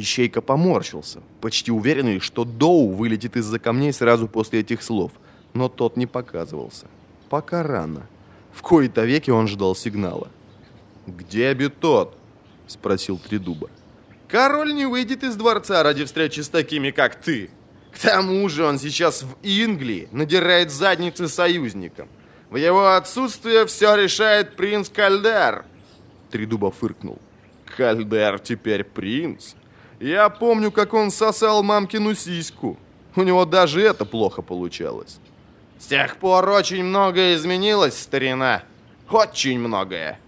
Ищейка поморщился, почти уверенный, что Доу вылетит из-за камней сразу после этих слов, но тот не показывался. Пока рано. В кои-то веки он ждал сигнала. «Где Бетот?» — спросил Тридуба. «Король не выйдет из дворца ради встречи с такими, как ты. К тому же он сейчас в Инглии надирает задницы союзникам. В его отсутствие все решает принц Кальдер». Тридуба фыркнул. «Кальдер теперь принц? Я помню, как он сосал мамкину сиську. У него даже это плохо получалось». «С тех пор очень многое изменилось, старина. Очень многое».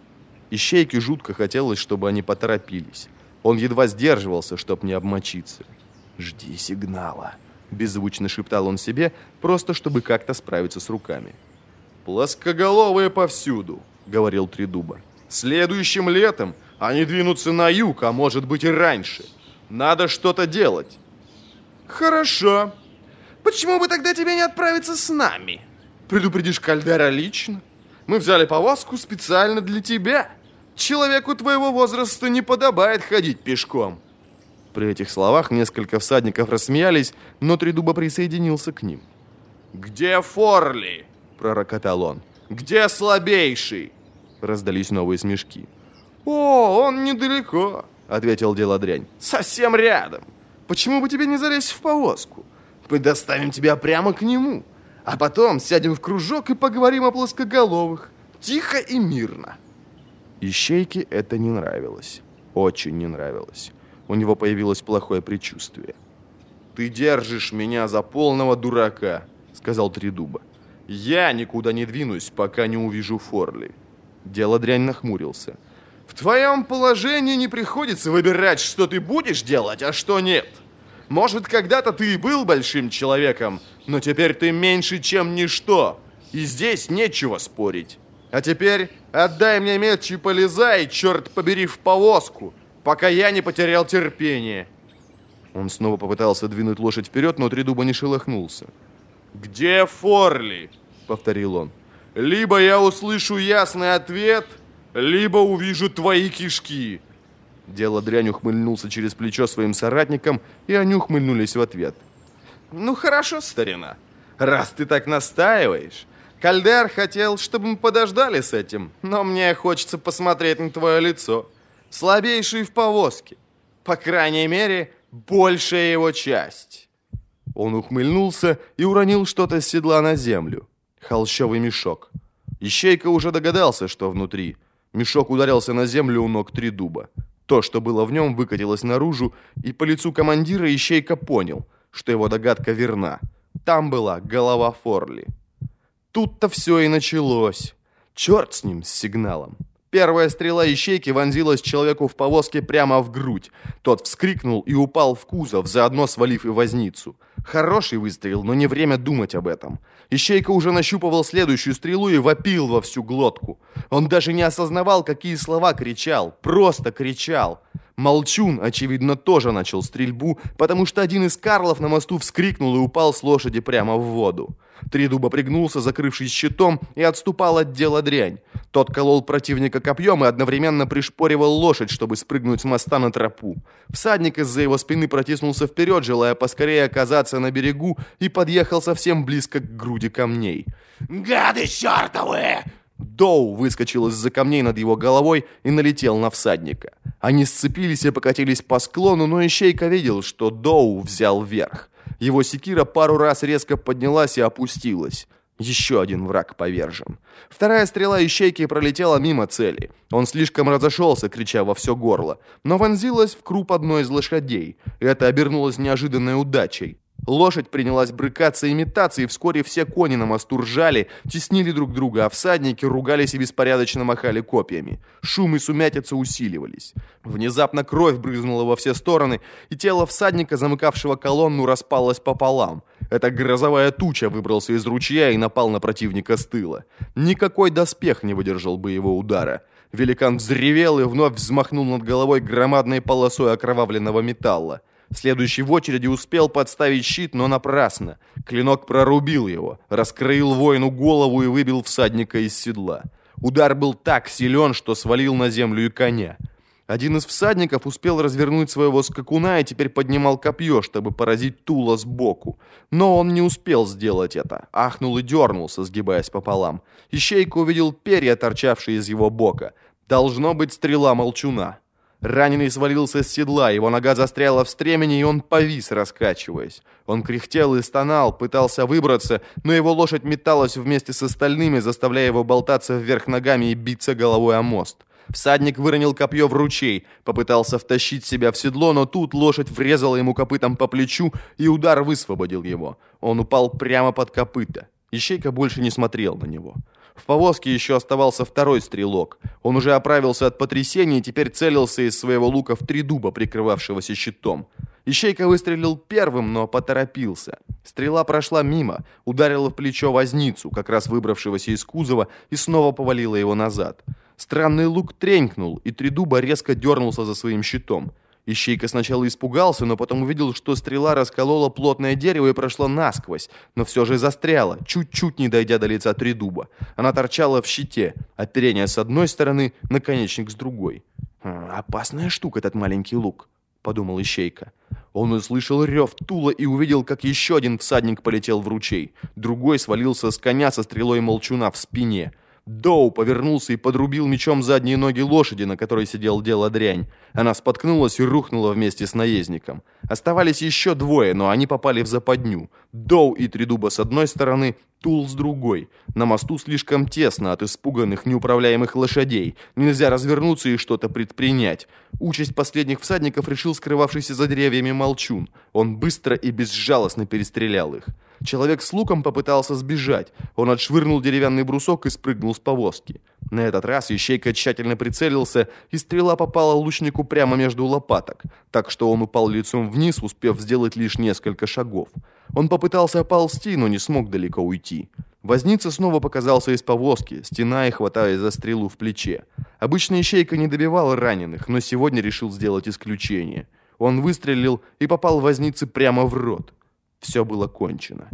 Ищейке жутко хотелось, чтобы они поторопились. Он едва сдерживался, чтобы не обмочиться. «Жди сигнала», — беззвучно шептал он себе, просто чтобы как-то справиться с руками. «Плоскоголовые повсюду», — говорил Тридуба. «Следующим летом они двинутся на юг, а может быть и раньше. Надо что-то делать». «Хорошо. Почему бы тогда тебе не отправиться с нами? Предупредишь Кальдера лично? Мы взяли повозку специально для тебя». Человеку твоего возраста не подобает ходить пешком. При этих словах несколько всадников рассмеялись, но Тридуба присоединился к ним. «Где Форли?» – пророкотал он. «Где слабейший?» Раздались новые смешки. «О, он недалеко», – ответил Деладрянь. «Совсем рядом. Почему бы тебе не залезть в повозку? Мы доставим тебя прямо к нему, а потом сядем в кружок и поговорим о плоскоголовых. Тихо и мирно». Ищейке это не нравилось. Очень не нравилось. У него появилось плохое предчувствие. «Ты держишь меня за полного дурака», — сказал Тридуба. «Я никуда не двинусь, пока не увижу Форли». Дело дрянь нахмурился. «В твоем положении не приходится выбирать, что ты будешь делать, а что нет. Может, когда-то ты и был большим человеком, но теперь ты меньше, чем ничто, и здесь нечего спорить». А теперь отдай мне меч и полезай, черт побери, в повозку, пока я не потерял терпение. Он снова попытался двинуть лошадь вперед, но Тридуба не шелохнулся. «Где Форли?» — повторил он. «Либо я услышу ясный ответ, либо увижу твои кишки». Дело дрянь ухмыльнулся через плечо своим соратникам, и они ухмыльнулись в ответ. «Ну хорошо, старина, раз ты так настаиваешь, Кальдер хотел, чтобы мы подождали с этим, но мне хочется посмотреть на твое лицо. Слабейший в повозке. По крайней мере, большая его часть. Он ухмыльнулся и уронил что-то с седла на землю. Холщовый мешок. Ищейка уже догадался, что внутри. Мешок ударился на землю у ног три дуба. То, что было в нем, выкатилось наружу, и по лицу командира Ищейка понял, что его догадка верна. Там была голова Форли. Тут-то все и началось. Черт с ним, с сигналом. Первая стрела ищейки вонзилась человеку в повозке прямо в грудь. Тот вскрикнул и упал в кузов, заодно свалив и возницу. Хороший выстрел, но не время думать об этом. Ищейка уже нащупывал следующую стрелу и вопил во всю глотку. Он даже не осознавал, какие слова кричал. Просто кричал. Молчун, очевидно, тоже начал стрельбу, потому что один из карлов на мосту вскрикнул и упал с лошади прямо в воду. Тридуба пригнулся, закрывшись щитом, и отступал от дела дрянь. Тот колол противника копьем и одновременно пришпоривал лошадь, чтобы спрыгнуть с моста на тропу. Всадник из-за его спины протиснулся вперед, желая поскорее оказаться на берегу, и подъехал совсем близко к груди камней. «Гады чертовы!» Доу выскочил из-за камней над его головой и налетел на всадника. Они сцепились и покатились по склону, но Ищейка видел, что Доу взял верх. Его секира пару раз резко поднялась и опустилась. Еще один враг повержен. Вторая стрела ищейки пролетела мимо цели. Он слишком разошелся, крича во все горло, но вонзилась в круп одной из лошадей. Это обернулось неожиданной удачей. Лошадь принялась брыкаться и метаться, и вскоре все кони на мосту ржали, теснили друг друга, а всадники ругались и беспорядочно махали копьями. Шум и сумятица усиливались. Внезапно кровь брызнула во все стороны, и тело всадника, замыкавшего колонну, распалось пополам. Эта грозовая туча выбрался из ручья и напал на противника с тыла. Никакой доспех не выдержал бы его удара. Великан взревел и вновь взмахнул над головой громадной полосой окровавленного металла. Следующий в очереди успел подставить щит, но напрасно. Клинок прорубил его, раскроил воину голову и выбил всадника из седла. Удар был так силен, что свалил на землю и коня. Один из всадников успел развернуть своего скакуна и теперь поднимал копье, чтобы поразить Тула сбоку. Но он не успел сделать это. Ахнул и дернулся, сгибаясь пополам. Ищейка увидел перья, торчавшие из его бока. Должно быть стрела молчуна. Раненый свалился с седла, его нога застряла в стремени, и он повис, раскачиваясь. Он кряхтел и стонал, пытался выбраться, но его лошадь металась вместе с остальными, заставляя его болтаться вверх ногами и биться головой о мост. Всадник выронил копье в ручей, попытался втащить себя в седло, но тут лошадь врезала ему копытом по плечу, и удар высвободил его. Он упал прямо под копыта. Ищейка больше не смотрел на него. В повозке еще оставался второй стрелок. Он уже оправился от потрясения и теперь целился из своего лука в три дуба, прикрывавшегося щитом. Ищейка выстрелил первым, но поторопился. Стрела прошла мимо, ударила в плечо возницу, как раз выбравшегося из кузова, и снова повалила его назад. Странный лук тренькнул, и Тридуба резко дернулся за своим щитом. Ищейка сначала испугался, но потом увидел, что стрела расколола плотное дерево и прошла насквозь, но все же застряла, чуть-чуть не дойдя до лица Тридуба. Она торчала в щите, оперение с одной стороны, наконечник с другой. «Хм, «Опасная штука этот маленький лук», — подумал Ищейка. Он услышал рев Тула и увидел, как еще один всадник полетел в ручей. Другой свалился с коня со стрелой молчуна в спине — Доу повернулся и подрубил мечом задние ноги лошади, на которой сидел дело дрянь. Она споткнулась и рухнула вместе с наездником. Оставались еще двое, но они попали в западню. Доу и Тридуба с одной стороны, Тул с другой. На мосту слишком тесно от испуганных, неуправляемых лошадей. Нельзя развернуться и что-то предпринять. Участь последних всадников решил скрывавшийся за деревьями молчун. Он быстро и безжалостно перестрелял их. Человек с луком попытался сбежать. Он отшвырнул деревянный брусок и спрыгнул с повозки. На этот раз Ищейка тщательно прицелился, и стрела попала лучнику прямо между лопаток, так что он упал лицом вниз, успев сделать лишь несколько шагов. Он попытался оползти, но не смог далеко уйти. Возница снова показался из повозки, стеная и хватаясь за стрелу в плече. Обычно Ищейка не добивал раненых, но сегодня решил сделать исключение. Он выстрелил и попал Вознице прямо в рот. Все было кончено.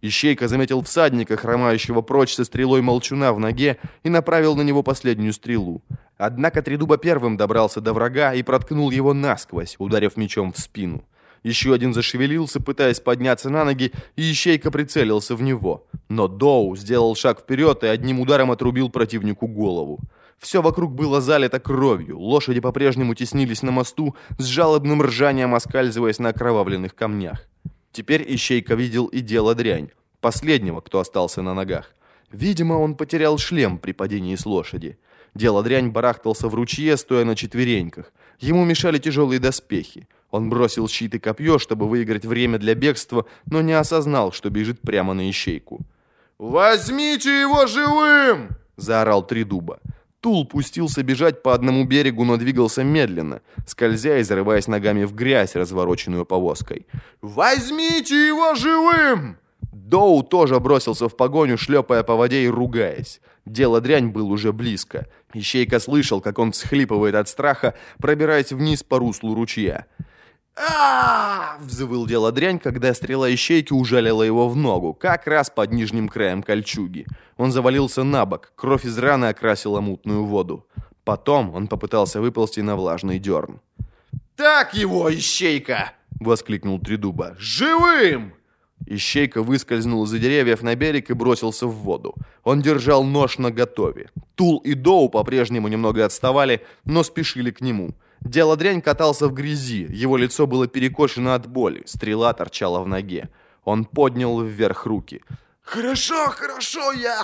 Ищейка заметил всадника, хромающего прочь со стрелой молчуна в ноге, и направил на него последнюю стрелу. Однако Тридуба первым добрался до врага и проткнул его насквозь, ударив мечом в спину. Еще один зашевелился, пытаясь подняться на ноги, и Ищейка прицелился в него. Но Доу сделал шаг вперед и одним ударом отрубил противнику голову. Все вокруг было залито кровью, лошади по-прежнему теснились на мосту, с жалобным ржанием оскальзываясь на окровавленных камнях. Теперь Ищейка видел и дело дрянь, последнего, кто остался на ногах. Видимо, он потерял шлем при падении с лошади. Дело дрянь барахтался в ручье, стоя на четвереньках. Ему мешали тяжелые доспехи. Он бросил щит и копье, чтобы выиграть время для бегства, но не осознал, что бежит прямо на ищейку. «Возьмите его живым!» – заорал Тридуба. Тул пустился бежать по одному берегу, но двигался медленно, скользя и зарываясь ногами в грязь, развороченную повозкой. «Возьмите его живым!» Доу тоже бросился в погоню, шлепая по воде и ругаясь. Дело дрянь был уже близко. Ищейка слышал, как он всхлипывает от страха, пробираясь вниз по руслу ручья а взвыл дело дрянь, когда стрела ищейки ужалила его в ногу, как раз под нижним краем кольчуги. Он завалился на бок, кровь из раны окрасила мутную воду. Потом он попытался выползти на влажный дерн. «Так его, ищейка!» — воскликнул Тридуба. «Живым!» Ищейка выскользнул из-за деревьев на берег и бросился в воду. Он держал нож наготове. Тул и Доу по-прежнему немного отставали, но спешили к нему — Дело дрянь катался в грязи, его лицо было перекошено от боли, стрела торчала в ноге. Он поднял вверх руки. «Хорошо, хорошо, я